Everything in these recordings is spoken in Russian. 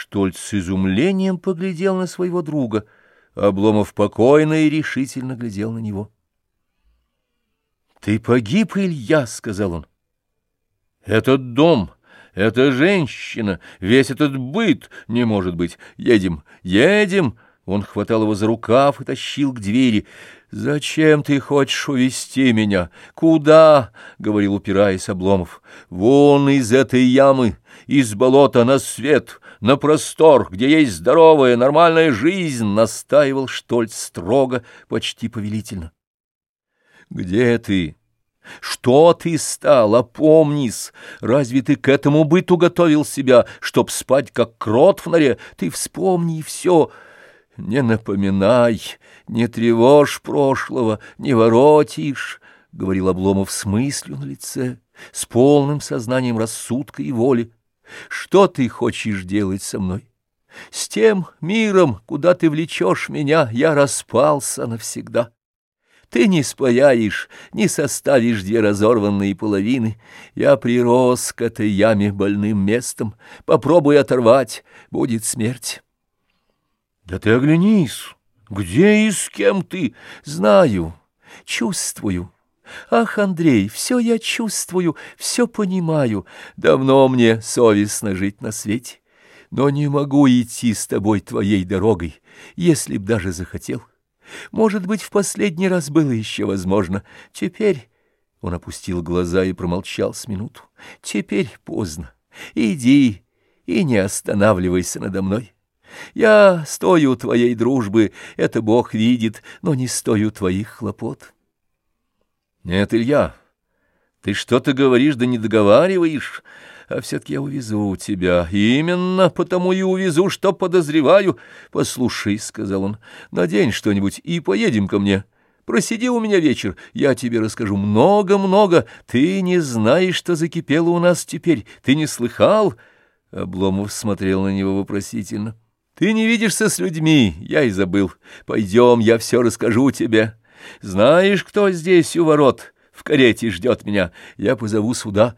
Штольц с изумлением поглядел на своего друга. Обломов покойно и решительно глядел на него. — Ты погиб, Илья, — сказал он. — Этот дом, эта женщина, весь этот быт, не может быть. Едем, едем! Он хватал его за рукав и тащил к двери. «Зачем ты хочешь увести меня? Куда?» — говорил, упираясь Обломов. «Вон из этой ямы, из болота на свет, на простор, где есть здоровая, нормальная жизнь!» — настаивал Штольц строго, почти повелительно. «Где ты?» Что ты стал, опомнись? Разве ты к этому быту готовил себя, чтоб спать, как крот в норе? Ты вспомни все. Не напоминай, не тревожь прошлого, не воротишь, — говорил Обломов с мыслью на лице, с полным сознанием рассудка и воли. Что ты хочешь делать со мной? С тем миром, куда ты влечешь меня, я распался навсегда. Ты не спаяешь, не составишь две разорванные половины. Я прирос к этой яме больным местом. Попробуй оторвать, будет смерть. Да ты оглянись, где и с кем ты? Знаю, чувствую. Ах, Андрей, все я чувствую, все понимаю. Давно мне совестно жить на свете, но не могу идти с тобой твоей дорогой, если б даже захотел. Может быть, в последний раз было еще возможно. Теперь... Он опустил глаза и промолчал с минуту. Теперь поздно. Иди и не останавливайся надо мной. Я стою твоей дружбы, это Бог видит, но не стою твоих хлопот. Нет, Илья, ты что-то говоришь, да не договариваешь а все-таки я увезу тебя. Именно потому и увезу, что подозреваю. Послушай, — сказал он, — надень что-нибудь и поедем ко мне. Просиди у меня вечер, я тебе расскажу много-много. Ты не знаешь, что закипело у нас теперь. Ты не слыхал?» Обломов смотрел на него вопросительно. «Ты не видишься с людьми, я и забыл. Пойдем, я все расскажу тебе. Знаешь, кто здесь у ворот? В карете ждет меня. Я позову сюда».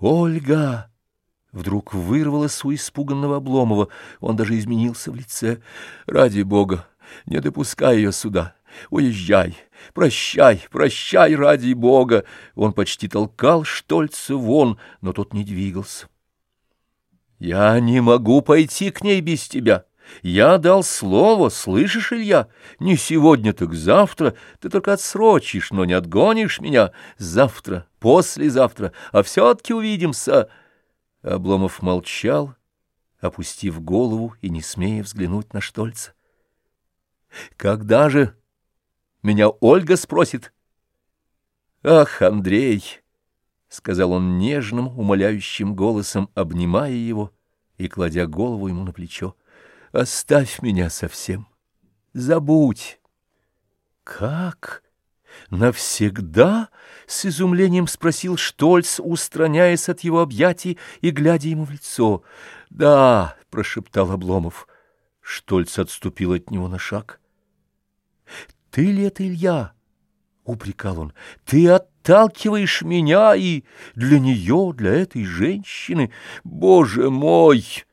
«Ольга!» Вдруг вырвалось у испуганного Обломова. Он даже изменился в лице. «Ради бога, не допускай ее сюда. Уезжай, прощай, прощай, ради бога!» Он почти толкал Штольца вон, но тот не двигался. «Я не могу пойти к ней без тебя!» Я дал слово, слышишь, Илья? Не сегодня, так завтра. Ты только отсрочишь, но не отгонишь меня. Завтра, послезавтра, а все-таки увидимся. Обломов молчал, опустив голову и не смея взглянуть на Штольца. Когда же? Меня Ольга спросит. Ах, Андрей! — сказал он нежным, умоляющим голосом, обнимая его и кладя голову ему на плечо. Оставь меня совсем. Забудь. Как? Навсегда? С изумлением спросил Штольц, устраняясь от его объятий и глядя ему в лицо. Да, прошептал Обломов. Штольц отступил от него на шаг. Ты ли это, Илья? упрекал он. Ты отталкиваешь меня и для нее, для этой женщины. Боже мой!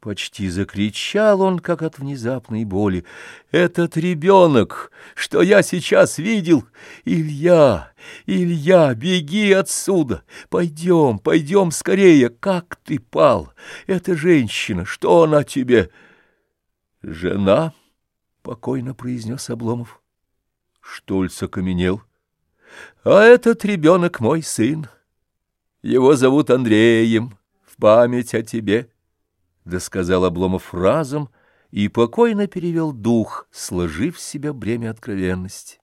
Почти закричал он, как от внезапной боли. «Этот ребенок, что я сейчас видел! Илья! Илья, беги отсюда! Пойдем, пойдем скорее! Как ты пал! Эта женщина, что она тебе?» «Жена?» — покойно произнес Обломов. Штольц окаменел. «А этот ребенок мой сын. Его зовут Андреем, в память о тебе» досказал Обломов разом и покойно перевел дух, сложив в себя бремя откровенности.